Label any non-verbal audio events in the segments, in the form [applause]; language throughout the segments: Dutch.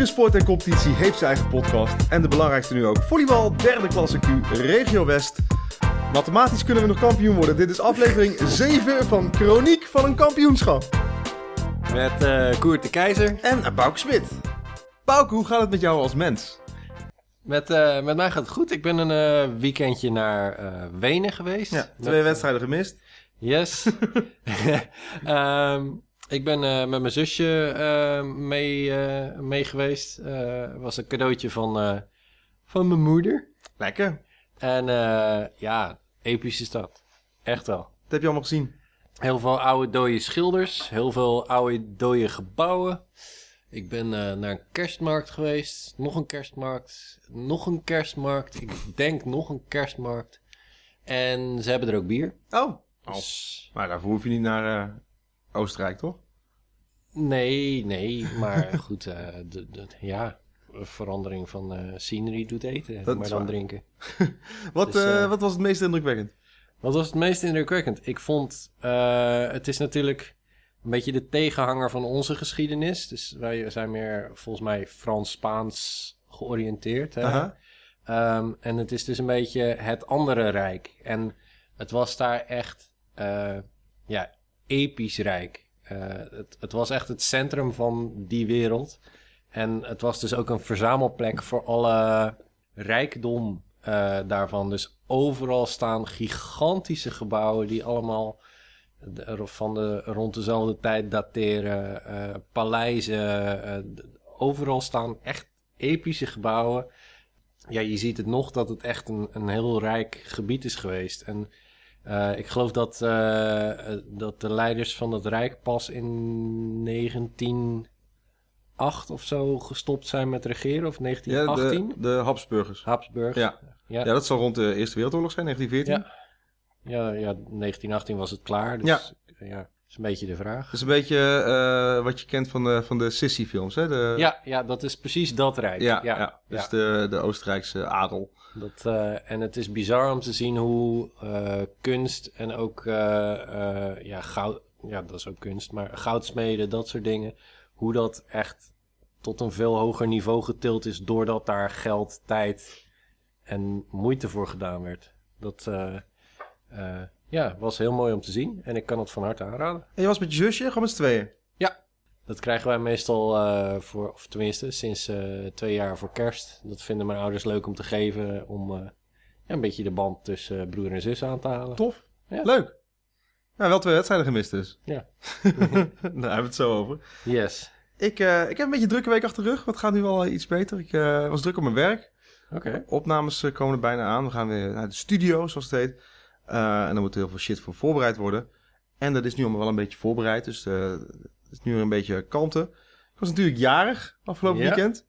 Iedere sport en competitie heeft zijn eigen podcast. En de belangrijkste nu ook. Volleybal, derde klasse Q, Regio West. Mathematisch kunnen we nog kampioen worden. Dit is aflevering 7 van Chroniek van een kampioenschap. Met eh Koert de Keizer. En uh, Bouke Smit. Bouke, hoe gaat het met jou als mens? Met, eh, met mij gaat het goed. Ik ben een eh, weekendje naar eh, Wenen geweest. Ja, Met- twee wedstrijden gemist. Yes. [laughs] Ehm, ik ben eh, met mijn zusje eh, mee, eh, mee geweest. Het was een cadeautje van, van mijn moeder. Lekker. En ja, epische stad. Echt wel. Dat heb je allemaal gezien. Heel veel oude dode schilders, heel veel oude dode gebouwen. Ik ben naar een kerstmarkt geweest, nog een kerstmarkt, nog een kerstmarkt. Ik denk nog een kerstmarkt. En ze hebben er ook bier. Oh. Dus, Maar daarvoor hoef je niet naar Oostenrijk, toch? nee, nee, maar [laughs] goed, eh, ja, verandering van eh scenery doet eten, Dat maar dan waar. drinken. [laughs] Wat, Dus, eh, wat was het meest indrukwekkend? Wat was het meest indrukwekkend? Ik vond, het is natuurlijk een beetje de tegenhanger van onze geschiedenis. Dus wij zijn meer volgens mij Frans-Spaans georiënteerd. Hè? Ehm, en het is dus een beetje het andere rijk. En het was daar echt, ja, episch rijk. Eh, het, het was echt het centrum van die wereld. En het was dus ook een verzamelplek voor alle rijkdom eh, daarvan. Dus overal staan gigantische gebouwen die allemaal van de, rond dezelfde tijd dateren. eh, paleizen. overal staan echt epische gebouwen. Ja, je ziet het nog dat het echt een, een heel rijk gebied is geweest. En eh, ik geloof dat, eh, eh, dat de leiders van het rijk pas in 1908 of zo gestopt zijn met regeren. Of Ja, 1918. de, de Habsburgers. Habsburg. Ja. ja. Ja, dat zal rond de Eerste Wereldoorlog zijn, 1914. Ja. Ja, ja, 1918 was het klaar. Dus Ja. ja, is een beetje de vraag. Dat is een beetje eh, wat je kent van de, van de Sissy-films, hè? De, Ja, ja, dat is precies dat rijk. ja, ja, ja. Dus ja. De, de Oostenrijkse adel. Dat, eh, en het is bizar om te zien hoe eh, kunst en ook eh, eh, ja, goud, ja, dat is ook kunst, maar goudsmeden, dat soort dingen, hoe dat echt tot een veel hoger niveau getild is doordat daar geld, tijd en moeite voor gedaan werd. Dat eh, eh, ja, was heel mooi om te zien en ik kan het van harte aanraden. En je was met je zusje, gewoon met z'n tweeën. Dat krijgen wij meestal eh, voor, of tenminste sinds eh, twee jaar voor kerst. Dat vinden mijn ouders leuk om te geven. Om eh, ja, een beetje de band tussen broer en zus aan te halen. Tof. Ja. Leuk. Nou, wel twee wedstrijden gemist dus. Ja. [laughs] Daar hebben we het zo over. Yes. Ik, ik heb een beetje drukke week achter de rug, het gaat nu wel iets beter. Ik was druk op mijn werk. Oké. Opnames komen er bijna aan. We gaan weer naar de studio, zoals het heet. Eh, en er moet heel veel shit voor voorbereid worden. En dat is nu allemaal wel een beetje voorbereid. Dus eh, het is nu weer een beetje kalmte. Ik was natuurlijk jarig afgelopen Ja. weekend.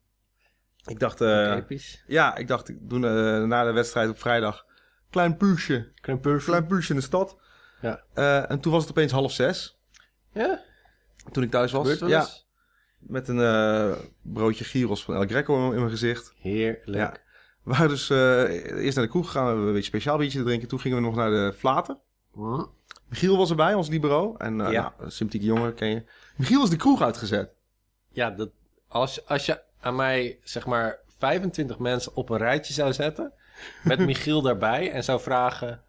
Ik dacht, eh, ja, ik dacht, ik doe eh, na de wedstrijd op vrijdag klein puusje. Klein Klein puusje in de stad. Ja. En toen was het opeens half zes. Ja? Toen ik thuis was. Ja, met een broodje gyros van El Greco in, in mijn gezicht. Heerlijk. Ja. We waren dus eh, eerst naar de kroeg gegaan, we hebben een beetje speciaal biertje te drinken. Toen gingen we nog naar de Flater. Hm. Michiel was erbij, ons libero. En eh Ja. nou, een sympathieke jongen, ken je. Michiel is de kroeg uitgezet. Ja, dat, als, als je aan mij zeg maar 25 mensen op een rijtje zou zetten. Met [laughs] Michiel daarbij. En zou vragen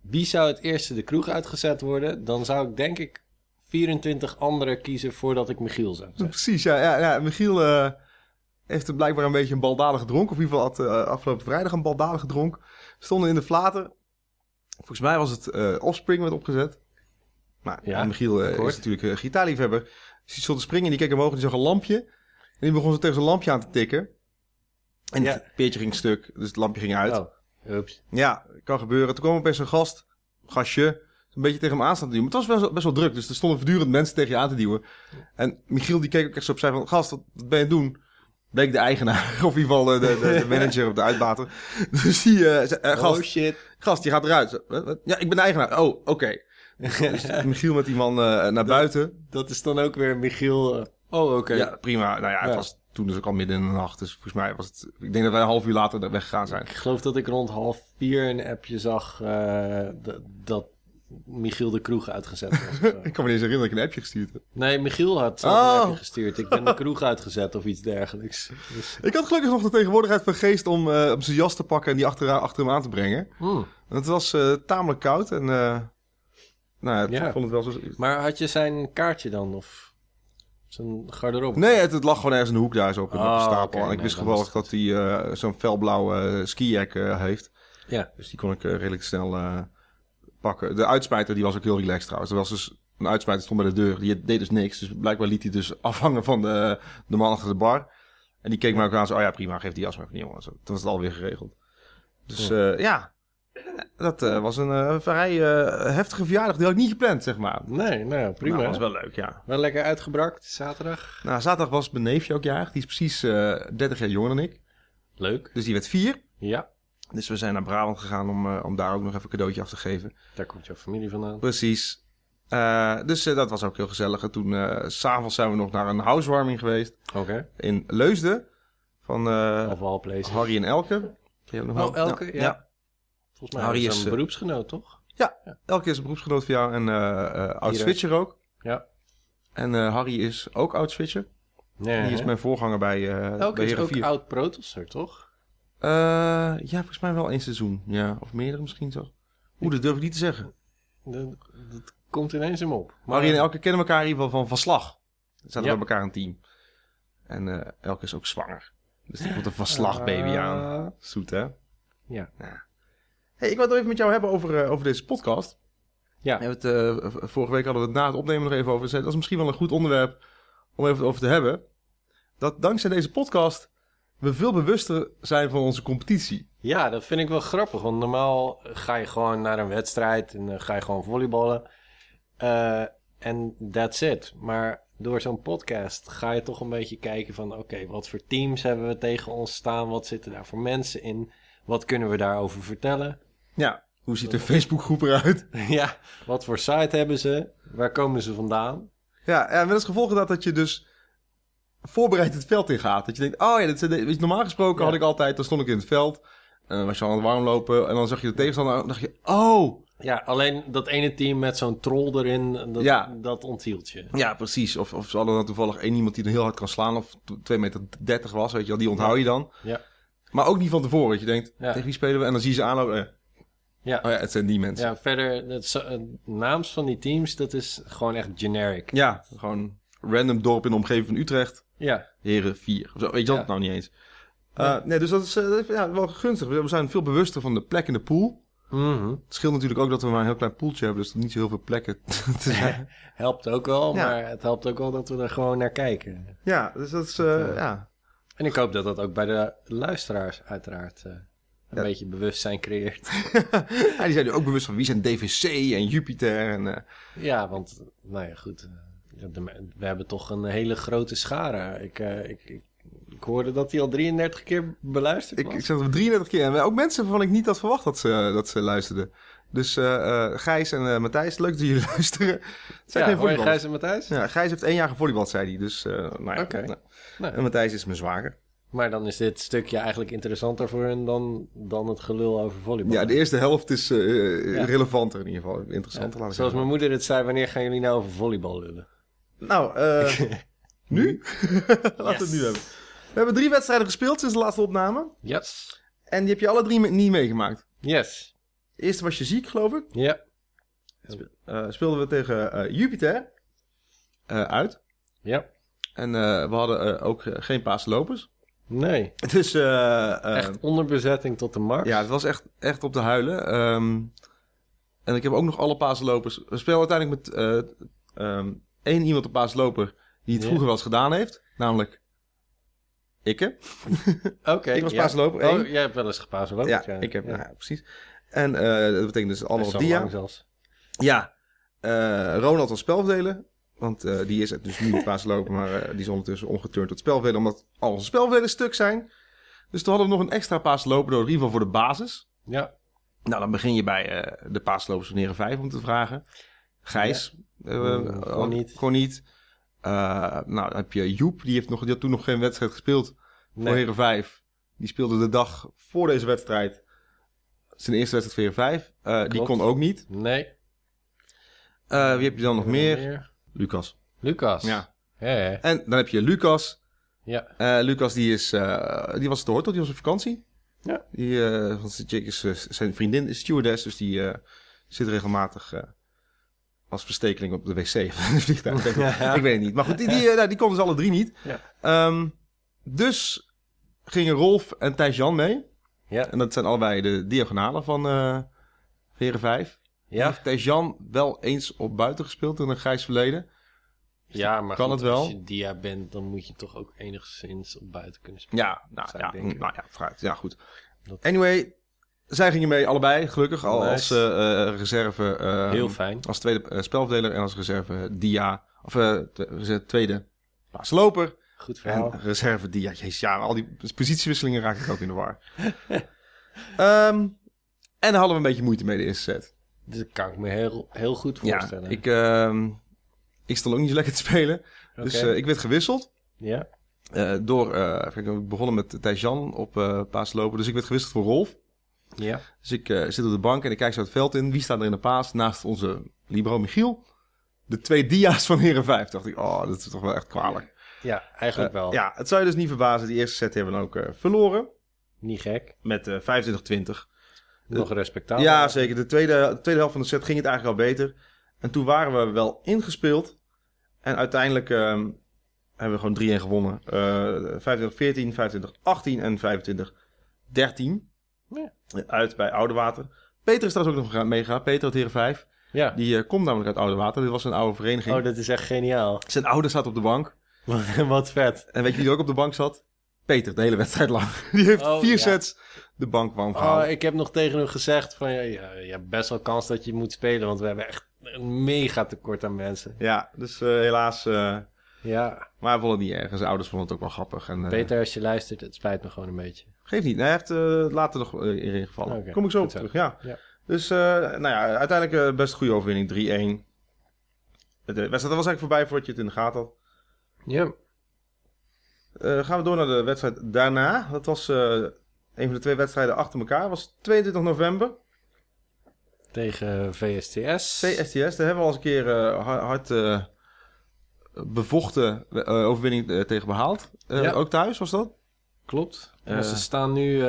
wie zou het eerste de kroeg uitgezet worden. Dan zou ik denk ik 24 anderen kiezen voordat ik Michiel zou zeggen. Precies, ja. ja, ja. Michiel eh, heeft er blijkbaar een beetje een baldadige dronk. Of in ieder geval had eh, afgelopen vrijdag een baldadige dronk. We stonden in de Flater. Volgens mij was het eh Offspring werd opgezet. Nou, Ja, Michiel eh, is natuurlijk een gitaarliefhebber. Dus die stond te springen en die keek omhoog en die zag een lampje. En die begon zo tegen zijn lampje aan te tikken. En Ja. het peertje ging stuk, dus het lampje ging uit. Oh, ups. Ja, kan gebeuren. Toen kwam opeens een gast, gastje, een beetje tegen hem aan staan te duwen. Maar het was best, best wel druk, dus er stonden voortdurend mensen tegen je aan te duwen. En Michiel die keek ook echt zo op zijn van, gast, wat, wat ben je aan het doen? Bleek de eigenaar, [laughs] of in ieder geval de, de, de, de [laughs] manager of de uitbater. [laughs] Dus die, eh, zei, eh, gast, Oh shit. gast, je gaat eruit. Ja, ik ben de eigenaar. Oh, oké. Dus Michiel met die man eh, naar buiten. Dat is dan ook weer Michiel. eh, oh, oké. Ja, prima. Nou ja, het Ja. was toen dus ook al midden in de nacht. Dus volgens mij was het, ik denk dat wij een half uur later er weggegaan zijn. Ik geloof dat ik rond half vier een appje zag eh, dat Michiel de kroeg uitgezet was. [laughs] Ik kan me niet eens herinneren dat ik een appje gestuurd heb. nee, Michiel had zelf Oh. een appje gestuurd. Ik ben de kroeg uitgezet of iets dergelijks. Dus, Ik had gelukkig nog de tegenwoordigheid van geest om, om zijn jas te pakken en die achter, achter hem aan te brengen. hmm. Het was eh, tamelijk koud en eh, nou, ja, ik vond het wel zo... Maar had je zijn kaartje dan? Of zijn garderobe? Nee, het, het lag gewoon ergens in de hoek daar zo op een, op een Oh, stapel. en ik nee, wist is dat hij zo'n felblauwe uh, skijack eh, heeft. Ja. Dus die kon ik redelijk snel pakken. De uitsmijter die was ook heel relaxed trouwens. Er was dus een uitsmijter stond bij de deur. Die deed dus niks. Dus blijkbaar liet hij dus [laughs] afhangen van de, de man achter de bar. En die keek me ook aan zo, oh ja prima, geef die jas maar niet jongen. Zo, Toen was het alweer geregeld. Dus ja, ja dat eh, was een eh, vrij eh, heftige verjaardag. Die had ik niet gepland, zeg maar. Nee, nou prima. Nou, wel... was wel leuk, ja. lekker uitgebrakt, jarig. Nou, zaterdag was mijn neefje ook jarig. Die is precies eh 30 jaar jonger dan ik. Leuk. Dus die werd vier. Ja, Dus we zijn naar Brabant gegaan om, eh, om daar ook nog even een cadeautje af te geven. daar komt jouw familie vandaan. Precies. Eh, dus eh, dat was ook heel gezellig. En toen, eh, s s'avonds zijn we nog naar een housewarming geweest Oké. in Leusden. Van eh, Of all places. Harry en Elke. Je nog wel? Oh, Elke, ja. Volgens mij Harry is een beroepsgenoot, toch? Elke is een beroepsgenoot van jou en eh eh oud Hier, switcher ook. Ja. En eh, Harry is ook oud switcher. Nee, Die is mijn voorganger bij, eh Elke bij is ook 4. oud protosser, toch? Eh, ja, volgens mij wel één seizoen. Ja, of meerdere misschien zo. Oeh, dat durf ik niet te zeggen. Dat, dat komt ineens hem op. Maar, en Elke kennen elkaar in ieder geval van, van slag. Ze zaten Ja. bij elkaar een team. En eh, Elke is ook zwanger. Dus er komt een verslagbaby aan. Ah, Zoet, hè? Ja. Hey, ik wil het even met jou hebben over, eh, over deze podcast. Ja. We hebben het, eh, vorige week hadden we het na het opnemen nog even over gezegd. Dat is misschien wel een goed onderwerp om even over te hebben. Dat dankzij deze podcast we veel bewuster zijn van onze competitie. Ja, dat vind ik wel grappig. Want normaal ga je gewoon naar een wedstrijd en dan ga je gewoon volleyballen. Eh, En that's it. Maar door zo'n podcast ga je toch een beetje kijken van... oké, wat voor teams hebben we tegen ons staan? Wat zitten daar voor mensen in? Wat kunnen we daarover vertellen? Ja, hoe ziet de Facebookgroep eruit? [laughs] ja, wat voor site hebben ze? Waar komen ze vandaan? Ja, en met als gevolg dat, dat je dus voorbereid het veld in gaat. Dat je denkt, oh ja, dit, de- weet je, normaal gesproken Ja. had ik altijd, dan stond ik in het veld. En dan was je aan het warmlopen en dan zag je de tegenstander en dan dacht je, oh, Ja, alleen dat ene team met zo'n troll erin, dat, Ja. dat onthield je. Ja, precies. Of, of ze hadden dan toevallig één iemand die dan heel hard kan slaan. Of 2 meter 30 was, weet je wel. Die onthoud je dan. Ja. Maar ook niet van tevoren. Dat je denkt, Ja. tegen wie spelen we? En dan zie je ze aanlopen. eh, Ja. Oh ja, het zijn die mensen. Ja, Ja, verder, eh, naams van die teams, dat is gewoon echt generic. gewoon random dorp in de omgeving van Utrecht. Ja, Heren 4. Of zo. Weet je Ja. dat nou niet eens. Eh, nee, dus dat is, eh, dat is, ja, wel gunstig. We zijn veel bewuster van de plek in de pool. Mhm. Het scheelt natuurlijk ook dat we maar een heel klein poeltje hebben. Dus er niet zo heel veel plekken [laughs] te zijn. [laughs] helpt ook wel, Ja. maar het helpt ook wel dat we er gewoon naar kijken. ja, dus dat is... eh, ja. En ik hoop dat dat ook bij de luisteraars uiteraard eh, een Ja. beetje bewustzijn creëert. [laughs] ja, die zijn nu ook bewust van wie zijn DVC en Jupiter. En, eh, ja, want, nou ja, goed. Eh, de- we hebben toch een hele grote schare. Ik, eh, ik, ik, ik hoorde dat hij al 33 keer beluisterd Ik, was. ik zat er 33 keer. En ook mensen waarvan ik niet had verwacht dat ze, dat ze luisterden. Dus eh eh, Gijs en eh, Matthijs, leuk dat jullie [laughs] luisteren. Zijn ja, geen hoor je. Gijs en Matthijs? Ja, Gijs heeft één jaar gevolleybald, zei hij. Dus, eh nou ja. Oké. nou. Nou. En Matthijs is mijn zwager. Maar dan is dit stukje eigenlijk interessanter voor hen dan, dan het gelul over volleybal. Ja, de eerste helft is eh, eh, Ja. relevanter in ieder geval. Interessanter, ik Zoals zeggen. mijn moeder het zei, wanneer gaan jullie nou over volleybal lullen? Nou, eh, [laughs] nu? [laughs] Laten we het nu hebben. We hebben drie wedstrijden gespeeld sinds de laatste opname. Yes. En die heb je alle drie me- niet meegemaakt. Yes. De eerste was je ziek, geloof ik. Ja. Eh, speelden we tegen eh, Jupiter eh, uit. Ja. En we hadden ook geen paaslopers. Nee. [laughs] Dus Echt onderbezetting tot de max. ja, het was echt, echt op de huilen. Ehm, en ik heb ook nog alle paaslopers. We spelen uiteindelijk met eh, ehm, één iemand op paasloper die het Ja. vroeger wel eens gedaan heeft. Namelijk ikke. [laughs] Oké. Ik was ja. paasloper Oh, één. jij hebt wel eens gepaasd ook. Ja, ik heb, ja. precies. En eh, dat betekent dus zo dia. zelfs. Ja, eh, Ronald als spelverdelen. Want eh, die is het dus nu paaslopen, maar die is ondertussen omgeturnd tot spelverdelen. Omdat al onze spelverdelen stuk zijn. Dus toen hadden we nog een extra paasloper door, geval voor de basis. Ja. Nou, dan begin je bij de paaslopers van Heren 5 om te vragen. Gijs. Eh, gewoon niet. Gewoon niet. Eh, nou, dan heb je Joep, die, heeft nog, die had toen nog geen wedstrijd gespeeld voor Nee. Heren 5. Die speelde de dag voor deze wedstrijd zijn eerste wedstrijd voor Heren 5. Eh, die kon ook niet. Nee. Wie heb je dan nog meer? Lucas. Lucas. Ja. Ja, ja. En dan heb je Lucas. ja. Lucas die, is, die was het hoort, die was op vakantie. Ja. Die, want chick is, zijn vriendin is stewardess, dus die zit regelmatig als verstekeling op de wc van [laughs] het vliegtuig. Ik weet, Ja. ik weet het niet. Maar goed, die, die, eh, nou, die konden dus alle drie niet. Ja. Ehm, dus gingen Rolf en Thijs-Jan mee. Ja. En dat zijn allebei de diagonalen van eh Heren 5. Ja. Heeft Thijs-Jan wel eens op buiten gespeeld in een grijs verleden. Ja, maar Kan goed, het wel? als je dia bent, dan moet je toch ook enigszins op buiten kunnen spelen. Ja, nou, ja, nou ja, vooruit. Ja, goed. Anyway, zij gingen mee allebei, gelukkig, al Nice. als eh, eh, reserve. eh, Heel fijn. Als tweede eh, spelverdeler en als reserve dia. Of twe- tweede paasloper. Goed verhaal. En reserve dia. Jezus, ja, al die positiewisselingen raak ik ook in de war. [laughs] Ehm, en daar hadden we een beetje moeite mee de eerste set. Dat kan ik me heel, heel goed Ja, voorstellen. ik, ehm, ik stond ook niet zo lekker te spelen. Dus ik werd gewisseld. ja. door, ik begonnen met Thijs-Jan op paaslopen. Dus ik werd gewisseld voor Rolf. Ja. Dus ik eh, zit op de bank en ik kijk zo het veld in. Wie staat er in de paas? Naast onze libero Michiel. De twee dia's van Heren 5. Dacht ik, oh, dat is toch wel echt kwalijk. Ja, eigenlijk Eh, wel. ja, het zou je dus niet verbazen. Die eerste set hebben we dan ook eh, verloren. Niet gek. Met eh 25-20. Nog respectabel. Ja, zeker. De tweede, de tweede helft van de set ging het eigenlijk al beter. En toen waren we wel ingespeeld. En uiteindelijk ehm, hebben we gewoon 3-1 gewonnen. Eh 25-14, 25-18 en 25-13. Ja. Uit bij Oudewater. Peter is trouwens ook nog gegaan- meegegaan. Peter uit Heren 5. Ja. Die eh, komt namelijk uit Oudewater. Dit was een oude vereniging. Oh, dat is echt geniaal. Zijn ouder zat op de bank. Wat vet. En weet je wie er ook op de bank zat? Peter, de hele wedstrijd lang. [laughs] Die heeft Oh, vier ja. sets de bank warm gehouden. Oh, ik heb nog tegen hem gezegd van... Ja, ja, je hebt best wel kans dat je moet spelen... want we hebben echt een mega tekort aan mensen. Ja, dus eh, helaas... eh, Ja, maar hij vond het niet erg. Zijn ouders vonden het ook wel grappig. En, eh, Peter, als je luistert, het spijt me gewoon een beetje. Geeft niet. Nee, hij heeft eh, later nog erin gevallen. Oké, Kom ik zo op terug, ja. Ja. Dus, eh, nou ja, uiteindelijk best een goede overwinning. 3-1. De wedstrijd was eigenlijk voorbij voordat je het in de gaten had. Ja. Uh, gaan we door naar de wedstrijd daarna. Dat was uh, een van de twee wedstrijden achter elkaar. Dat was 22 november. Tegen VSTS. VSTS, daar hebben we al eens een keer uh, hard uh, bevochten overwinning tegen behaald. Ja. Ook thuis was dat? Klopt. En ze staan nu,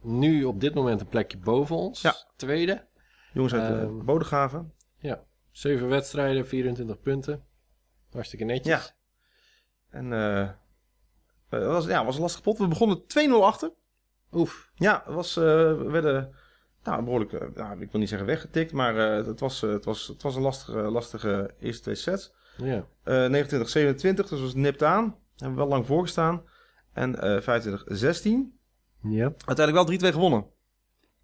nu op dit moment een plekje boven ons. Ja. Tweede. Jongens uit uh, Bodegraven. Ja. Zeven wedstrijden, 24 punten. Hartstikke netjes. Ja. En het was, ja, was een lastig pot. We begonnen 2-0 achter. Oef. Ja, het was, uh, we werden nou, behoorlijk, uh, nou, ik wil niet zeggen weggetikt, maar uh, het, was, het, was, het was een lastige, lastige eerste twee sets. Ja. 29, 27, dus was nipt aan. Hebben we wel lang voorgestaan. En 25, 16. Ja. Uiteindelijk wel 3-2 gewonnen.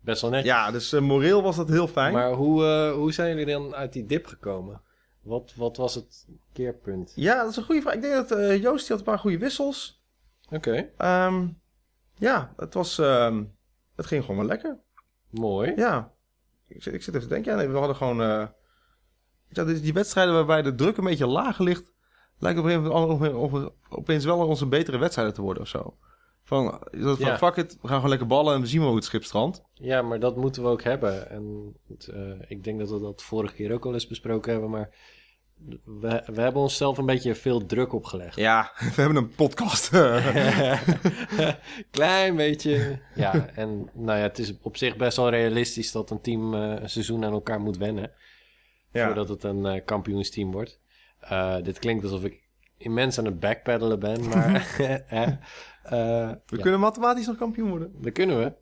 Best wel netjes. Ja, dus moreel was dat heel fijn. Maar hoe, hoe zijn jullie dan uit die dip gekomen? Wat, wat was het keerpunt? Ja, dat is een goede vraag. Ik denk dat uh, Joost die had een paar goede wissels. Oké. Okay. Um, ja, het was... Um, het ging gewoon wel lekker. Mooi. Ja. Ik zit, ik zit even te denken. Ja, nee, we hadden gewoon... Uh, ja, die wedstrijden waarbij de druk een beetje lager ligt... lijkt op een gegeven moment opeens wel onze betere wedstrijden te worden of zo. Van, van Ja. fuck it, we gaan gewoon lekker ballen en we zien wel hoe het schip strandt. Ja, maar dat moeten we ook hebben. En uh, ik denk dat we dat vorige keer ook al eens besproken hebben, maar we, we hebben onszelf een beetje veel druk opgelegd. Ja, [laughs] we hebben een podcast. [laughs] [laughs] Klein beetje. Ja, en nou ja, het is op zich best wel realistisch dat een team uh, een seizoen aan elkaar moet wennen. Ja. Voordat het een uh, kampioensteam wordt. Uh, dit klinkt alsof ik immens aan het backpedalen ben, maar... [laughs] [laughs] uh, we ja. kunnen mathematisch nog kampioen worden. Dat kunnen we.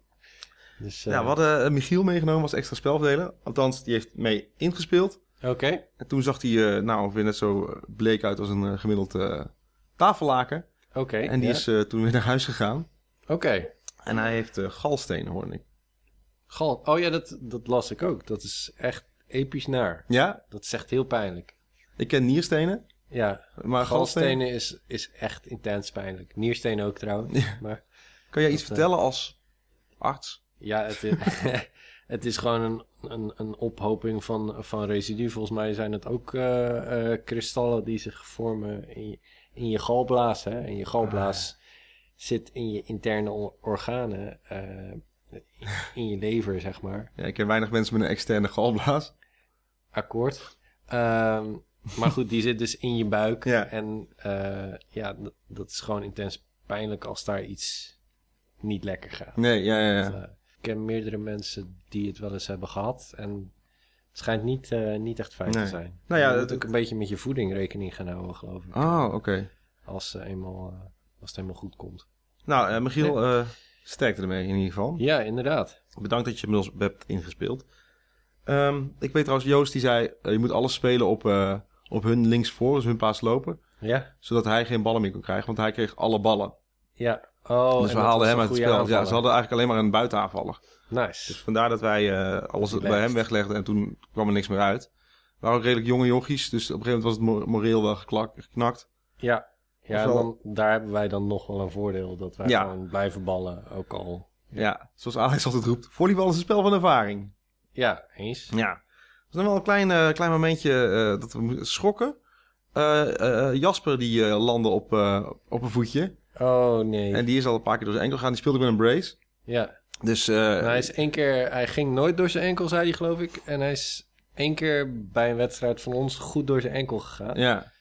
Dus, ja, we hadden Michiel meegenomen als extra spelverdeler. Althans, die heeft mee ingespeeld. Oké. Okay. En toen zag hij nou weer net zo bleek uit als een gemiddeld tafellaken. Oké. Okay, en die ja. is toen weer naar huis gegaan. Oké. Okay. En hij heeft galstenen, hoorde ik. Gal. Oh ja, dat, dat las ik ook. Dat is echt episch naar. Ja? Dat is echt heel pijnlijk. Ik ken nierstenen. Ja, maar galstenen is, is echt intens pijnlijk. Nierstenen ook trouwens. Ja. Maar, kan jij iets dat, vertellen als arts? Ja, het is, [laughs] het is gewoon een, een, een ophoping van, van residu. Volgens mij zijn het ook uh, uh, kristallen die zich vormen in je, in je galblaas. Hè? En je galblaas ah. zit in je interne organen, uh, in je lever, zeg maar. Ja, ik ken weinig mensen met een externe galblaas. Akkoord. Ehm, maar goed, die zit dus in je buik. Ja. En eh, ja, dat, dat is gewoon intens pijnlijk als daar iets niet lekker gaat. Nee, ja, ja, ja. Want, eh, ik ken meerdere mensen die het wel eens hebben gehad. En het schijnt niet, eh, niet echt fijn Nee. te zijn. Nou ja, je moet ook een beetje met je voeding rekening gaan houden, geloof ik. Oh, oké. Als, eh, eenmaal, als het helemaal goed komt. Nou, Michiel, sterkte ermee in ieder geval. Ja, inderdaad. Bedankt dat je met ons hebt ingespeeld. Ehm, ik weet trouwens, Joost die zei, eh, je moet alles spelen op, eh, op hun linksvoor, dus hun plaats lopen. Ja, Zodat hij geen ballen meer kon krijgen, want hij kreeg alle ballen. ja. Oh, dus en we haalden hem uit het spel. Ja, ze hadden eigenlijk alleen maar een buitenaanvaller. Nice. Dus vandaar dat wij eh, alles bij hem weglegden en toen kwam er niks meer uit. We waren ook redelijk jonge jochies, dus op een gegeven moment was het mo- moreel wel geklak- geknakt. Ja, ja dan, daar hebben wij dan nog wel een voordeel. Dat wij Ja. gewoon blijven ballen, ook al. Ja, zoals Alex altijd roept, volleybal is een spel van ervaring. Ja, eens. Ja. Er was nog wel een klein, eh, klein momentje eh, dat we schrokken. Eh, Jasper die landde op, op een voetje. Oh nee. En die is al een paar keer door zijn enkel gegaan. Die speelde met een brace. Ja, Dus Nou, hij is één keer, hij ging nooit door zijn enkel, zei hij geloof ik. En hij is één keer bij een wedstrijd van ons goed door zijn enkel gegaan. ja.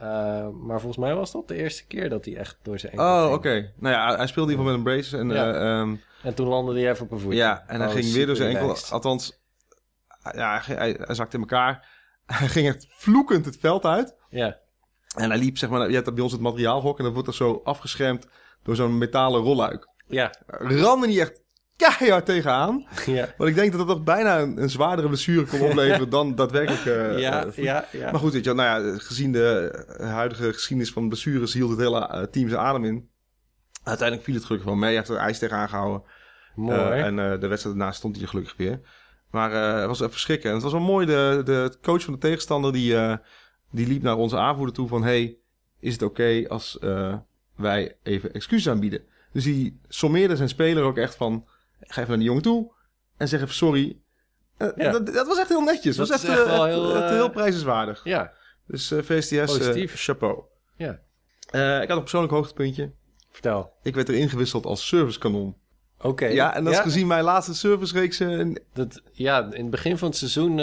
Eh, maar volgens mij was dat de eerste keer dat hij echt door zijn enkel Oh, oké. Nou ja, hij speelde in ieder geval met een brace. En, Ja. eh, ehm, En toen landde hij even op een voetje. ja, en hij Oh, ging weer door zijn enkel. Althans, ja, hij, hij, hij zakte in elkaar. [laughs] Hij ging echt vloekend het veld uit. Ja, En hij liep, zeg maar, je hebt bij ons het materiaalhok. En dan wordt er zo afgeschermd door zo'n metalen rolluik. ja, Ramde hij echt keihard tegenaan. [laughs] ja. Want ik denk dat het toch bijna een, een zwaardere blessure kon [laughs] opleveren dan daadwerkelijk. eh, ja, eh, ja, ja. Maar goed, weet je, nou ja, gezien de huidige geschiedenis van blessures hield het hele eh, team zijn adem in. Uiteindelijk viel het gelukkig wel mee. Hij heeft er ijs tegen aangehouden. Mooi. En de wedstrijd daarna stond hij er gelukkig weer. Maar het was even schrikken. En het was wel mooi. De, de coach van de tegenstander die, die liep naar onze aanvoerder toe van... Hey, is het oké als wij even excuses aanbieden? Dus die sommeerde zijn speler ook echt van... Ga even naar die jongen toe en zeg even sorry. Eh, Ja. dat, dat was echt heel netjes. Dat was is echt, echt eh, wel echt- heel, echt eh, heel prijzenswaardig. ja, Dus VSTS, chapeau. ja. Ik had een persoonlijk hoogtepuntje. Vertel. Ik werd erin gewisseld als servicekanon. Oké. Ja, en dat is gezien mijn laatste servicereeks... eh, Dat, ja, in het begin van het seizoen...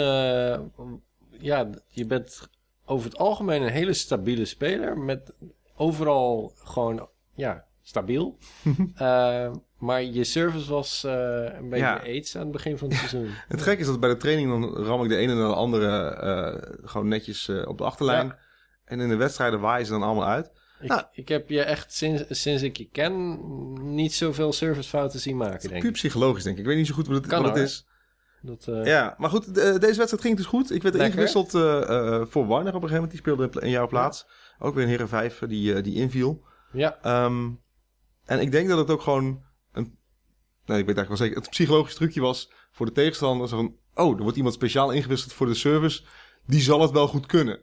ja, je bent over het algemeen een hele stabiele speler. Met overal gewoon, ja, stabiel. [laughs] Eh, maar je service was eh, een beetje Ja. aids aan het begin van het seizoen. [laughs] Het gekke is dat bij de training dan ram ik de ene en de andere eh, gewoon netjes eh, op de achterlijn. Ja. En in de wedstrijden waaien ze dan allemaal uit. Ik, Nou. ik heb je echt sinds, sinds ik je ken niet zoveel servicefouten zien maken, Het is denk puur ik. psychologisch denk ik. Ik weet niet zo goed wat het, Kan wat het is. Dat, Ja, maar goed, de- deze wedstrijd ging dus goed. Ik werd Lekker. ingewisseld voor Warner op een gegeven moment. Die speelde in jouw plaats. Ook weer een heren vijf die, die inviel. ja, Ehm, en ik denk dat het ook gewoon. Nee, ik weet eigenlijk wel zeker. Het psychologisch trucje was voor de tegenstander. Zo van, oh, er wordt iemand speciaal ingewisseld voor de service. Die zal het wel goed kunnen.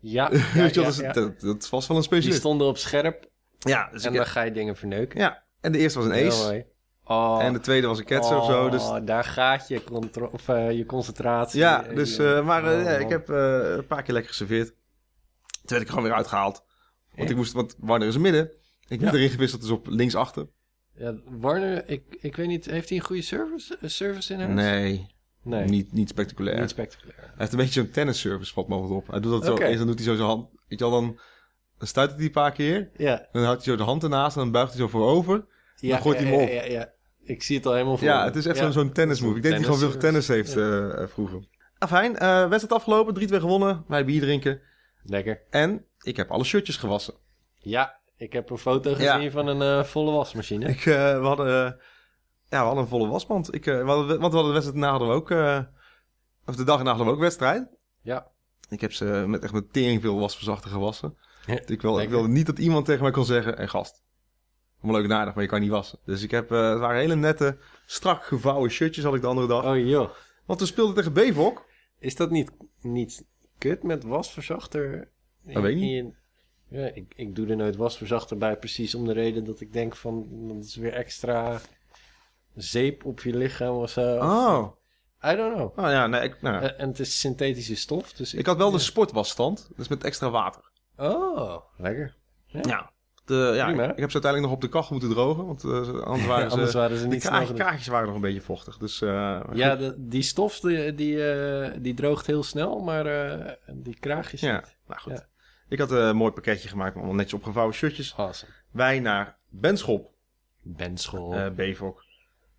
ja, [laughs] ja, Weet je wel, ja, dat, is- ja. dat, dat was wel een Die specialist. stonden op scherp Ja, dus en dan ga je dingen verneuken. ja, en de eerste was een ace. Oh, En de tweede was een ketser of zo. Dus, oh, daar gaat je, of, eh, je concentratie. ja, eh, dus, eh, maar eh, oh, ja, ik heb eh, een paar keer lekker geserveerd. Toen werd ik gewoon weer uitgehaald. Want ik moest, want Warner is midden. Ik werd Ja. erin gewisseld, dus op linksachter. Ja, Warner, ik, ik weet niet, heeft hij een goede service, eh, service in huis? Nee, Nee, Niet, niet spectaculair. niet spectaculair. Hij heeft een beetje zo'n tennisservice, valt me op. Hij doet dat zo, eens dan doet hij zo zijn hand. Weet je wel, dan, dan stuit hij een paar keer. Ja, dan houdt hij zo de hand ernaast en dan buigt hij zo voorover. ja gooit hij hem op. Ja, ja, ja. Ik zie het al helemaal voor Ja, het is echt zo'n zo'n tennismove. Ik denk dat hij gewoon veel Tennis- tennis heeft eh, vroeger. Afijn, eh wedstrijd afgelopen, 3-2 gewonnen. Wij bier drinken. Lekker. En ik heb alle shirtjes gewassen. Ja, ik heb een foto gezien Ja. van een eh, volle wasmachine. Ik, eh, we, hadden, eh, ja, we hadden een volle wasmand. Ik, we hadden, want we hadden de wedstrijd hadden we ook... of de dag erna hadden we ook wedstrijd. Ja. Ik heb ze met echt met tering veel wasverzachter gewassen. Ja, ik, wil, ik wilde niet dat iemand tegen mij kon zeggen... En gast, allemaal leuk en aardig, maar je kan niet wassen. Dus ik heb... het waren hele nette, strak gevouwen shirtjes had ik de andere dag. Oh joh. Want we speelden tegen Bevok. Is dat niet, niet kut met wasverzachter? Dat weet ik niet. Ja, ik, ik doe er nooit wasverzachter bij, precies om de reden dat ik denk van... dat is weer extra zeep op je lichaam of zo. Oh, I don't know. oh ja, nee, ik, nou, ja. Eh, en het is synthetische stof, dus ik had wel de sportwasstand. Dus met extra water. Oh, lekker. Ja. De, ja, Prima. ik, ik heb ze uiteindelijk nog op de kachel moeten drogen. Want eh, anders [laughs] waren ze... Anders waren ze de niet genoeg. kraagjes waren nog een beetje vochtig. Dus, eh, Ja, de- die stof die, die, die droogt heel snel, maar die kraagjes ja. niet. Nou goed. Ik had een mooi pakketje gemaakt met allemaal netjes opgevouwen shirtjes. Awesome. Wij naar Benschop, Benschool. eh Bevok.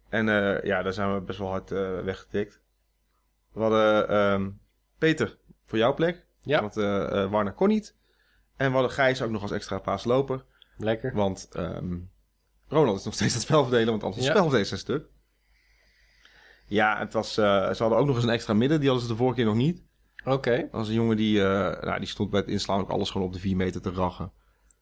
En eh, ja, daar zijn we best wel hard eh, weggetikt. We hadden ehm, Peter voor jouw plek. ja, Want Warner kon niet. En we hadden Gijs ook nog als extra paasloper. lekker. Want ehm, Ronald is nog steeds aan het spel verdelen, want anders is Ja. het spel verdelen zijn stuk. Ja, het was, ze hadden ook nog eens een extra midden. Die hadden ze de vorige keer nog niet. Oké, Dat was een jongen die, eh, nou, die stond bij het inslaan ook alles gewoon op de 4 meter te rachen.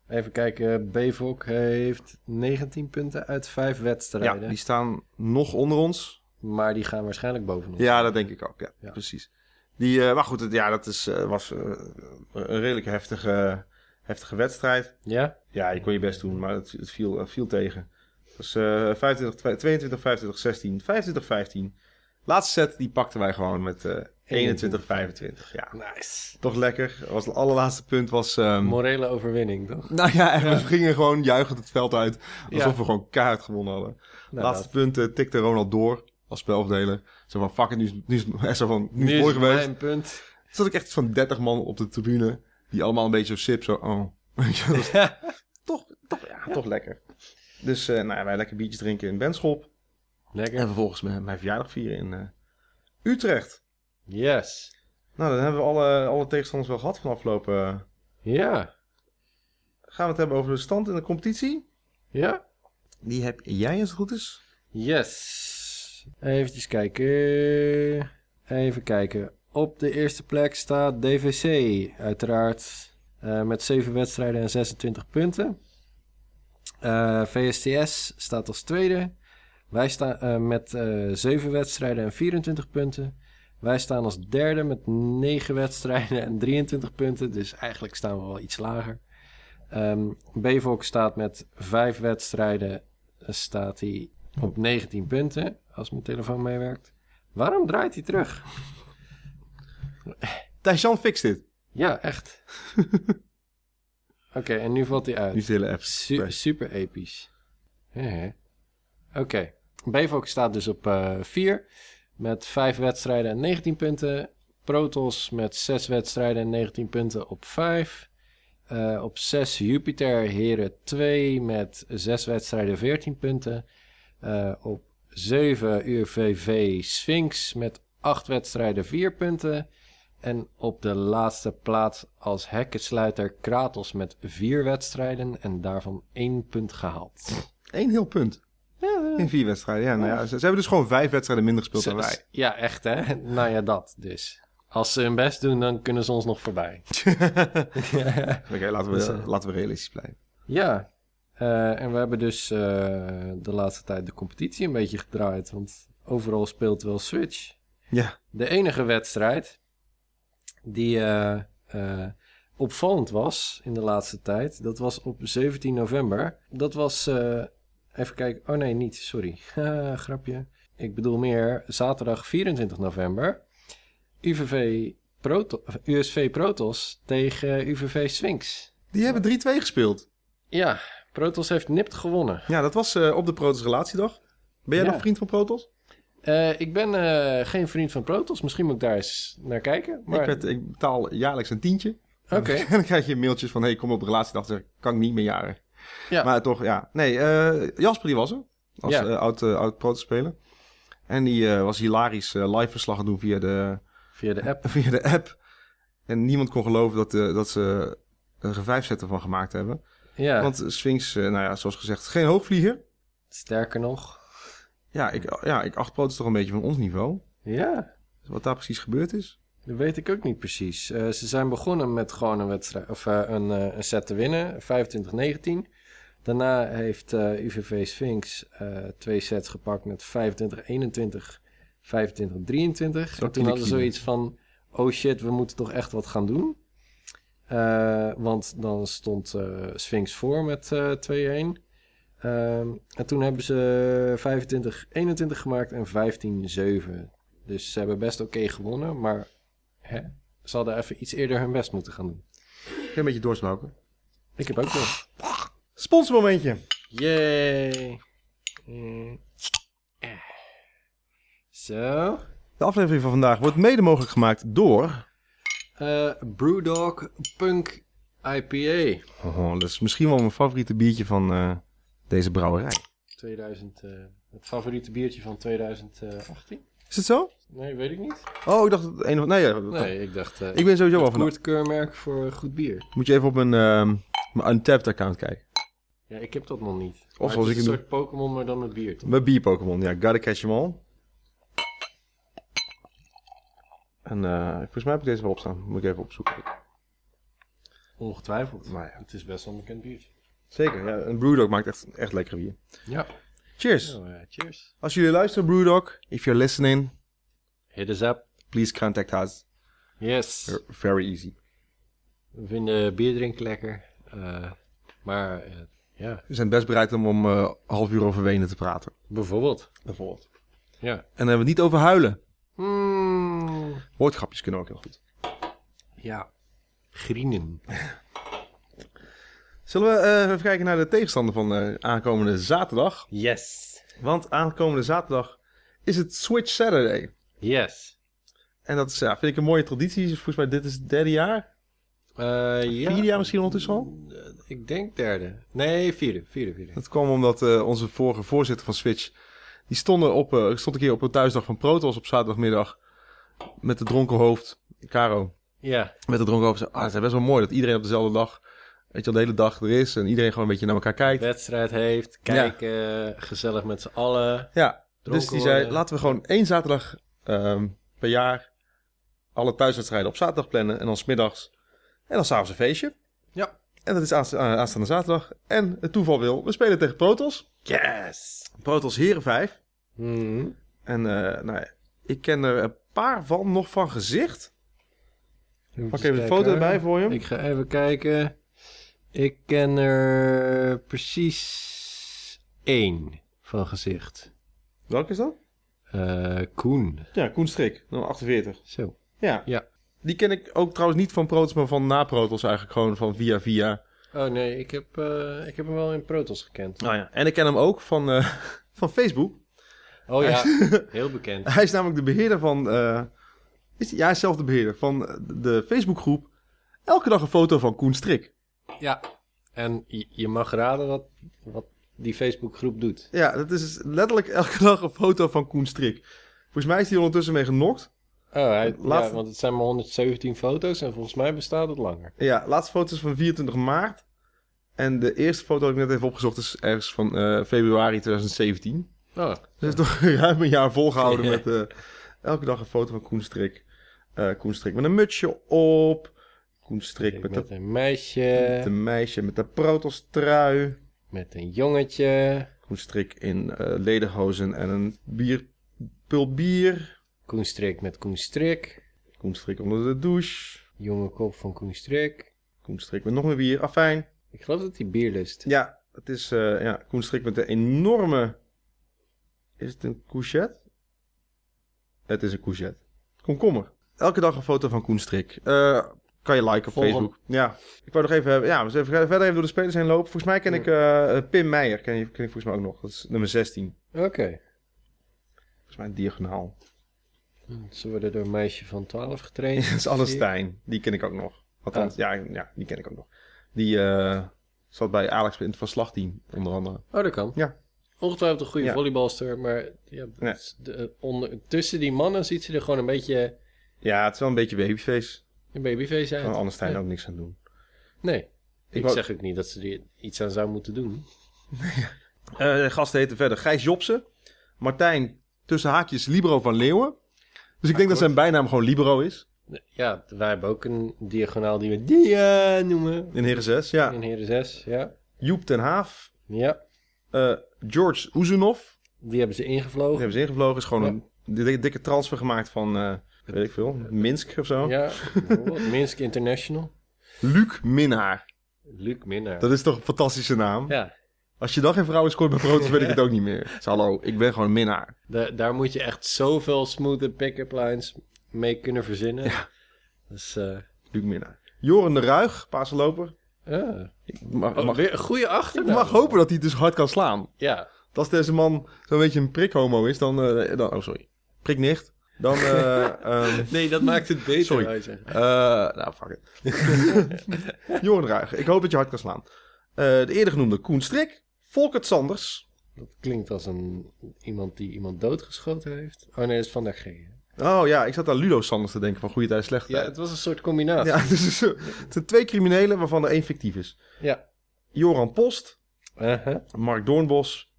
even kijken. Bevok heeft 19 punten uit 5 Ja, wedstrijden. die staan nog onder ons. Maar die gaan waarschijnlijk boven ons. Ja, dat denk ik ook. Ja, Ja. precies. Die, eh, maar goed, het, ja, dat is, eh, was een redelijk heftige, heftige wedstrijd. Ja? Ja, je kon je best doen, maar het, het viel, het viel tegen. Het was eh 25, 22, 25, 16, 25, 15. Laatste set, die pakten wij gewoon met 21, 25. Ja, Nice. toch lekker. Was het allerlaatste punt was... ehm, Morele overwinning, toch? nou ja, echt, we gingen gewoon juichend het veld uit. Alsof Ja. we gewoon kaart gewonnen hadden. Nou, Laatste dat- punt eh, tikte Ronald door als spelverdeler. Zo van, fuck it, nu is, nu is, echt zo van, nu is Nu het mooi is geweest. mijn punt. Er zat ik echt van 30 man op de tribune. Die allemaal een beetje zo sip, zo, oh. [laughs] Toch, toch, ja, toch lekker. Dus eh, nou ja, wij lekker biertjes drinken in Benschop. Lekker. En vervolgens mijn, mijn verjaardag vieren in eh, Utrecht. Yes. Nou, dan hebben we alle, alle tegenstanders wel gehad van afgelopen... eh, Ja. gaan we het hebben over de stand in de competitie? Ja. Die heb jij als het goed is. Yes. Even kijken. Even kijken. Op de eerste plek staat DVC, uiteraard. eh, met 7 wedstrijden en 26 punten. Eh, VSTS staat als tweede. Wij staan met eh 7 wedstrijden en 24 punten. Wij staan als derde met 9 wedstrijden en 23 punten. Dus eigenlijk staan we wel iets lager. Bevok staat met 5 wedstrijden. eh, Staat hij op 19 punten. Als mijn telefoon meewerkt. Waarom draait hij terug? Thijs-Jan fixt dit. Ja, echt. [laughs] Oké, en nu valt hij uit. De hele app. Su- super episch. Oké. Bevok staat dus op 4 met 5 wedstrijden en 19 punten. Protos met 6 wedstrijden en 19 punten op 5. Eh, op 6 Jupiter Heren 2 met 6 wedstrijden 14 punten. Eh, op 7 UVV Sphinx met 8 wedstrijden 4 punten. En op de laatste plaats als hekkensluiter Kratos met 4 wedstrijden en daarvan 1 punt gehaald. Eén heel punt. In vier wedstrijden. Ja, nou ja, ze, ze hebben dus gewoon vijf wedstrijden minder gespeeld dan wij. Ja, echt hè? [laughs] Nou ja, dat dus. Als ze hun best doen, dan kunnen ze ons nog voorbij. [laughs] [laughs] Oké, laten, we, Dus, eh, laten we realistisch blijven. Ja, eh, en we hebben dus eh, de laatste tijd de competitie een beetje gedraaid. Want overal speelt wel Switch. Ja, De enige wedstrijd die opvallend was in de laatste tijd, dat was op 17 november. Dat was, even kijken, oh nee, niet, sorry, [laughs] grapje. Ik bedoel meer zaterdag 24 november. UVV Proto USV Protos tegen UVV Sphinx. die hebben 3-2 gespeeld. Ja, Protos heeft nipt gewonnen. Ja, dat was eh, op de Protos relatiedag. Ben jij Ja. nog vriend van Protos? Eh, ik ben eh, geen vriend van Protos, misschien moet ik daar eens naar kijken. Maar... Ik, werd, ik betaal jaarlijks een tientje. Oké. [laughs] En dan krijg je mailtjes van, hey, kom op de relatiedag. Dan kan ik niet meer jaren. Ja. Maar toch, ja. Nee, eh, Jasper die was er. Als Ja. eh, oud, eh, oud Protos speler. En die was hilarisch live verslag aan doen via de, Via de app. [laughs] via de app. En niemand kon geloven dat, dat ze er een vijf zetten van gemaakt hebben. Ja, Want Sphinx, nou ja, zoals gezegd, geen hoogvlieger. sterker nog. Ja, ik, ja, ik acht Protos toch een beetje van ons niveau. Ja, Wat daar precies gebeurd is. Dat weet ik ook niet precies. Eh, ze zijn begonnen met gewoon een wedstrijd of eh, een, eh, een set te winnen, 25-19. Daarna heeft UVV Sphinx twee sets gepakt met 25-21, 25-23. En toen hadden ze zoiets van: oh shit, we moeten toch echt wat gaan doen. Want dan stond Sphinx voor met eh 2-1. Ehm, en toen hebben ze 25-21 gemaakt en 15-7. Dus ze hebben best oké gewonnen, maar hè, ze hadden even iets eerder hun best moeten gaan doen. Ik heb een beetje doorsmoken. Ik heb ook nog. Sponsormomentje. Yay. Mm. Eh. Zo. De aflevering van vandaag wordt mede mogelijk gemaakt door... Eh, Brewdog Punk IPA. Oh, dat is misschien wel mijn favoriete biertje van eh, deze brouwerij. 2000, eh, het favoriete biertje van 2018? Is het zo? Nee, weet ik niet. Oh, ik dacht het een of... Nee, ja, Nee, ik dacht... eh ik ben sowieso wel van... Koert keurmerk voor goed bier. Moet je even op mijn, ehm mijn Untapped account kijken. Ja, ik heb dat nog niet. Of Maar zoals het is ik een soort Pokémon, maar dan met bier. toch? Mijn bier-Pokémon, ja. Gotta catch them all. En eh, volgens mij heb ik deze wel opstaan. Moet ik even opzoeken. Ongetwijfeld. Maar ja. Het is best wel een bekend biertje. Zeker, ja. En Brewdog maakt echt, echt lekker bier. Ja. Cheers. Oh, ja, cheers. Als jullie luisteren, Brewdog, if you're listening, Hit us up. please contact us. Yes. We're very easy. We vinden bier drinken lekker. Eh, maar eh, ja, We zijn best bereid om om eh, half uur over Wenen te praten. bijvoorbeeld. Bijvoorbeeld. Ja. En dan hebben we het niet over huilen. Mm, Woordgrapjes kunnen ook heel goed. ja. Grienen. [laughs] Zullen we even kijken naar de tegenstander van aankomende zaterdag? Yes. Want aankomende zaterdag is het Switch Saturday. Yes. En dat is, ja, vind ik een mooie traditie. Volgens mij dit is het derde jaar. Ja. Vierde jaar misschien ondertussen al. Eh, Ik denk derde. Nee, vierde. Vierde, vierde. Dat kwam omdat eh, onze vorige voorzitter van Switch... die stonden op, stond een keer op een thuisdag van Protos op zaterdagmiddag... met de dronken hoofd, Caro, Ja. met de dronken hoofd... zei, ah, het is best wel mooi dat iedereen op dezelfde dag... weet je de hele dag er is... en iedereen gewoon een beetje naar elkaar kijkt. Wedstrijd heeft. Kijken. Gezellig met z'n allen. Ja, dus die zei, laten we gewoon één zaterdag ehm, per jaar... alle thuiswedstrijden op zaterdag plannen... en dan smiddags en dan s'avonds een feestje. Ja. En dat is eh, aanstaande zaterdag. En het toeval wil, we spelen tegen Protos. Yes. Protos Heren 5. Mhm. En eh, nou ja, ik ken er een paar van nog van gezicht. Pak even de foto erbij voor je. Ik ga even kijken. Ik ken er precies één van gezicht. Welke is dat? Eh, Koen. Ja, Koen Strik, nummer 48. Zo. Ja. Ja. Die ken ik ook trouwens niet van Protos, maar van na Protos eigenlijk. Gewoon van via via. Oh nee, ik heb, eh, ik heb hem wel in Protos gekend. Nou ja, en ik ken hem ook van, eh, [laughs] van Facebook. Oh ja, [laughs] heel bekend. Hij is namelijk de beheerder van... eh, is, ja, hij is zelf de beheerder van de Facebookgroep. Elke dag een foto van Koen Strik. Ja. En je, je mag raden wat, wat die Facebookgroep doet. Ja, dat is dus letterlijk elke dag een foto van Koen Strik. Volgens mij is hij ondertussen mee genokt. Oh, hij, Laatste- ja, want het zijn maar 117 foto's en volgens mij bestaat het langer. Ja, laatste foto is van 24 maart. En de eerste foto heb ik net even opgezocht, is ergens van eh, februari 2017. Oh, Dus is toch [laughs] ruim een jaar volgehouden [laughs] met eh, elke dag een foto van Koen Strik. Eh, Koen Strik met een mutsje op. Koen Strik met, met een met meisje, een meisje met de Protos trui. Met een jongetje. Koen Strik in eh lederhozen en een bier, pul bier. Koen Strik met Koen Strik. Koen Strik onder de douche. Jonge kop van Koen Strik. Koen Strik met nog meer bier. Afijn. Ik geloof dat hij bier lust. Ja, het is eh ja, Koen Strik met een enorme... Is het een courgette? Het is een courgette. Komkommer. Elke dag een foto van Koen Strik. Eh, kan je liken op. Facebook. Ja. Ik wou nog even, hebben- ja, we even verder even door de spelers heen lopen. Volgens mij ken ik eh, eh, Pim Meijer. Ken, je, ken ik volgens mij ook nog. Dat is nummer 16. Oké. Volgens mij diagonaal. Ze worden door een meisje van 12 getraind. [laughs] dat is Allestein. Die ken ik ook nog. Althans, ja, ja, die ken ik ook nog. Die eh, zat bij Alex in het verslagteam, onder andere. Oh, dat kan. Ja. Ongetwijfeld een goede Ja. volleybalster, maar ja, Ja. de, onder, tussen die mannen ziet ze er gewoon een beetje Ja, het is wel een beetje babyface. Een babyface uit. Kan Allestein Ja. ook niks aan doen. Nee, ik, wou- zeg ook niet dat ze er iets aan zou moeten doen. [laughs] Eh, de gasten heten verder Gijs Jobsen. Martijn, tussen haakjes, Libero van Leeuwen. Dus ik denk dat zijn bijnaam gewoon Libero is. Ja, wij hebben ook een diagonaal die we Dia noemen. In Heren 6, ja. In Heren 6, ja. Joep ten Haaf. Ja, eh, George Oezunov. die hebben ze Die ingevlogen. hebben ze ingevlogen. Is gewoon Ja. een dikke, transfer gemaakt van, eh, weet ik veel, Minsk of zo. Ja, bijvoorbeeld. Minsk International. Luc Minnaar. Luc Minnaar. Dat is toch een fantastische naam? Ja, Als je dan geen vrouwen scoort bij Protos, weet ik het ook niet meer. Dus [laughs] hallo, ik ben gewoon een minnaar. da- daar moet je echt zoveel smooth pick-up lines mee kunnen verzinnen. Ja. Dus, eh, Luc Minnaar. Joren de Ruig, Paasloper. Ja. Ik mag, Oh, mag, weer een goede ik achternaam. mag hopen dat hij het dus hard kan slaan. Ja. Als deze man zo'n beetje een prikhomo is, dan... eh, dan oh, sorry. Priknicht. Dan... eh [laughs] ehm, Nee, dat maakt het beter. Sorry. eh, nou, fuck it. [laughs] Joran Ruigen. Ik hoop dat je hard kan slaan. Eh, de eerder genoemde Koen Strik. Volkert Sanders. Dat klinkt als een, iemand die iemand doodgeschoten heeft. Oh nee, dat is Van der G. Oh ja, ik zat aan Ludo Sanders te denken van goede tijd, slechte Ja, tijd. het was een soort combinatie. Ja, [laughs] dus het zijn twee criminelen waarvan er één fictief is. Ja. Joran Post, Uh-huh. Mark Doornbos,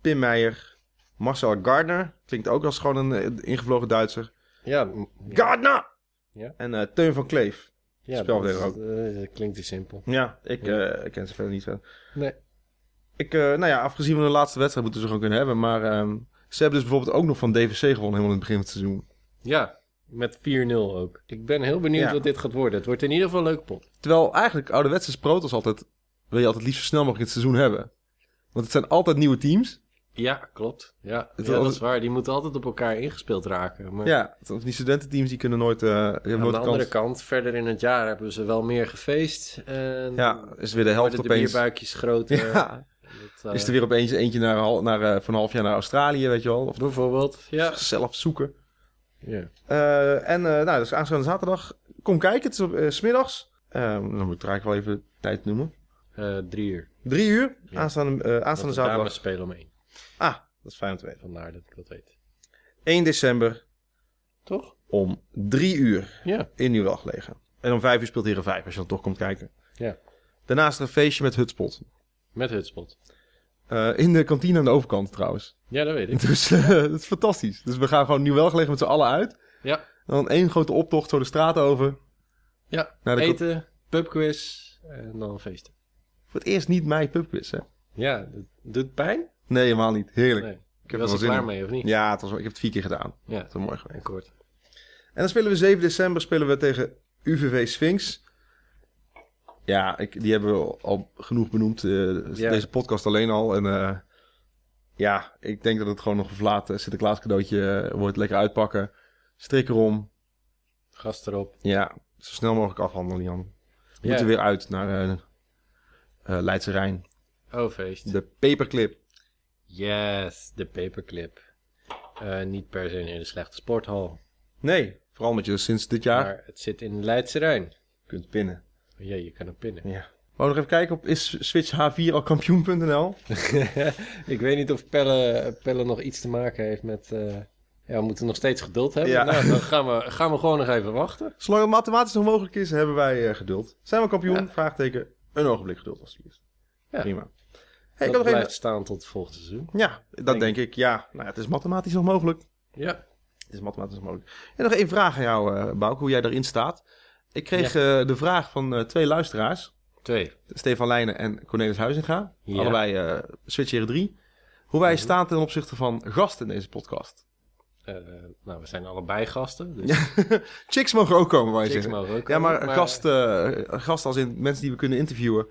Pim Meijer, Marcel Gardner. Klinkt ook als gewoon een eh, ingevlogen Duitser. Ja, Gardner! Ja. En eh, Teun van Kleef. ja dat, eh, klinkt te simpel. Ja, ik Ja. ken ze verder niet. verder. Nee. Ik, nou ja, afgezien van de laatste wedstrijd moeten ze gewoon kunnen hebben. Maar ehm, ze hebben dus bijvoorbeeld ook nog van DVC gewonnen helemaal in het begin van het seizoen. Ja, met 4-0 ook. Ik ben heel benieuwd Ja. wat dit gaat worden. Het wordt in ieder geval een leuke pot. Terwijl eigenlijk ouderwetse proto's altijd... wil je altijd liefst zo snel mogelijk het seizoen hebben. Want het zijn altijd nieuwe teams. Ja, klopt. Ja, is dat is waar. Die moeten altijd op elkaar ingespeeld raken. Maar Ja, die studententeams die kunnen nooit... eh hebben aan de de andere kans. kant, verder in het jaar hebben ze wel meer gefeest. En Ja, is weer de helft worden de opeens... bierbuikjes groter. [laughs] Ja, Dat, eh, is er weer opeens eentje naar, naar, eh, voor een half jaar naar Australië, weet je wel. Of Bijvoorbeeld, ja. zelf zoeken. ja. Eh, en eh nou, dus aanstaande zaterdag. Kom kijken, het is op eh, smiddags. Eh, dan moet ik eigenlijk wel even tijd noemen. Eh, drie uur. Drie uur, Ja. aanstaande, eh, aanstaande zaterdag. spelen om één. Ah, dat is fijn om te weten. Vandaar dat ik dat weet. 1 december Toch? om drie uur Ja. in Nieuwel gelegen. En om vijf uur speelt Heren 5, als je dan toch komt kijken. Ja. Daarnaast een feestje met Hutspot. Met Hutspot. Eh, in de kantine aan de overkant trouwens. Ja, dat weet ik. Dus eh, [laughs] dat is fantastisch. Dus we gaan gewoon Nieuwel gelegen met z'n allen uit. Ja. Dan één grote optocht zo de straat over. Ja. Naar de Eten, pubquiz en dan feesten. Voor het eerst niet mijn pubquiz, hè? Ja, dat doet pijn? Nee, helemaal niet. Heerlijk. Nee. Ik heb was er wel zin klaar in. mee, of niet? Ja, het was, ik heb het vier keer gedaan. Ja. Is wel mooi geweest. En kort. En dan spelen we 7 december spelen we tegen UVV Sphinx. Ja, ik, die hebben we al genoeg benoemd. eh, Ja. Deze podcast alleen al. En eh, ja, ik denk dat het gewoon nog een verlaat eh, Sinterklaas cadeautje eh, wordt. Lekker uitpakken. Strik erom. Gast erop. Ja, zo snel mogelijk afhandelen, Jan. We Ja. moeten weer uit naar Leidse Rijn. Oh, feest. De paperclip. Yes, de paperclip. Eh, niet per se een hele slechte sporthal. Nee, vooral omdat je sinds dit jaar Maar het zit in Leidse Rijn. kunt pinnen. Ja, je kan ook pinnen. Ja. Wou nog even kijken op is Switch H4 al kampioen.nl? [laughs] ik weet niet of Pelle, Pelle nog iets te maken heeft met... eh, ja, we moeten nog steeds geduld hebben. Ja. Nou, dan gaan we, gaan we gewoon nog even wachten. Zolang het mathematisch nog mogelijk is, hebben wij eh, geduld. Zijn we kampioen? Ja. Vraagteken. Een ogenblik geduld, alsjeblieft. Ja. Prima. Hey, dat blijft even... staan tot het volgende seizoen. Ja, dat Denk denk ik. Ja, nou, het is mathematisch nog mogelijk. Ja. Het is mathematisch nog mogelijk. En nog één vraag aan jou, Bouke, hoe jij daarin staat. Ik kreeg eh, de vraag van eh, twee luisteraars. Twee. Stefan Leijnen en Cornelis Huizinga. Ja. Allebei eh Switch Heren 3. Hoe wij staan ten opzichte van gasten in deze podcast. Nou, we zijn allebei gasten. Dus [laughs] Chicks mogen ook komen, chicks zeggen. mogen ook Ja, komen, maar, gasten, gasten als in mensen die we kunnen interviewen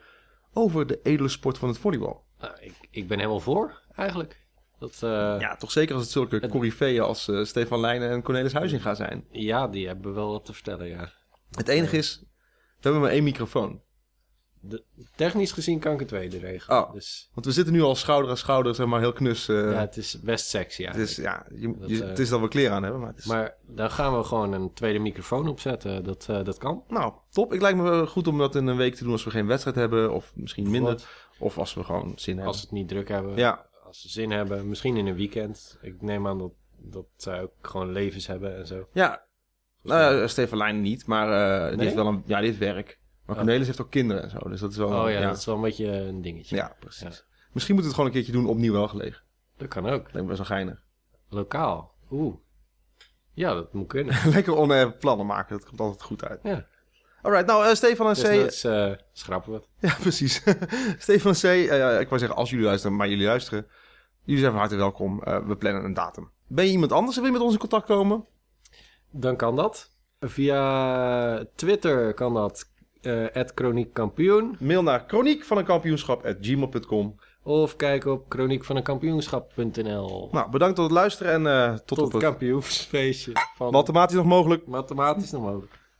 over de edele sport van het volleybal. Nou, ik, ik ben helemaal voor, eigenlijk. Dat, eh, ja. Ja, toch zeker als het zulke Het- coryfeeën als eh, Stefan Leijnen en Cornelis Huizinga zijn. die hebben wel wat te vertellen, ja. Het enige is, we hebben maar één microfoon. De, technisch gezien kan ik het tweede regelen. Oh. Dus Want we zitten nu al schouder aan schouder, zeg maar, heel knus. eh, ja, het is best sexy het, eigenlijk. is, ja, je, Dat, je- het is dat we kleren aan hebben, maar het is... Maar dan gaan we gewoon een tweede microfoon opzetten. Dat, eh, dat kan. Nou, top. Ik lijkt me goed om dat in een week te doen als we geen wedstrijd hebben, of misschien minder. Of als we gewoon zin hebben. Als we het niet druk hebben. Ja, Als ze zin hebben. Misschien in een weekend. Ik neem aan dat, dat zij ook gewoon levens hebben en zo. ja. Nou, Stefan Leijnen niet, maar die Nee? heeft wel een, ja, heeft werk. Maar Oh. Cornelis heeft ook kinderen en zo, dus dat is wel... Oh ja, ja. dat is wel een beetje een dingetje. Ja, precies. Ja. Misschien moeten we het gewoon een keertje doen opnieuw wel gelegen. Dat kan ook. Lijkt me best wel geinig. Lokaal. Oeh. Ja, dat moet kunnen. [laughs] Lekker oneven plannen maken, dat komt altijd goed uit. Ja. Alright, nou uh, Stefan en Dus C... dat is, eh, schrappen we het. Ja, [laughs] precies. [laughs] Stefan en C, eh, ik wou zeggen als jullie luisteren, maar jullie luisteren. Jullie zijn van harte welkom. Eh, we plannen een datum. Ben je iemand anders en wil je met ons in contact komen? Dan kan dat. Via Twitter kan dat. eh @chroniekkampioen. Mail naar chroniek van een kampioenschap.gmail.com. Of kijk op chroniekvaneenkampioenschap.nl. Nou, bedankt voor het luisteren en eh, tot, Tot op het het kampioensfeestje van mathematisch nog mogelijk. mathematisch nog mogelijk.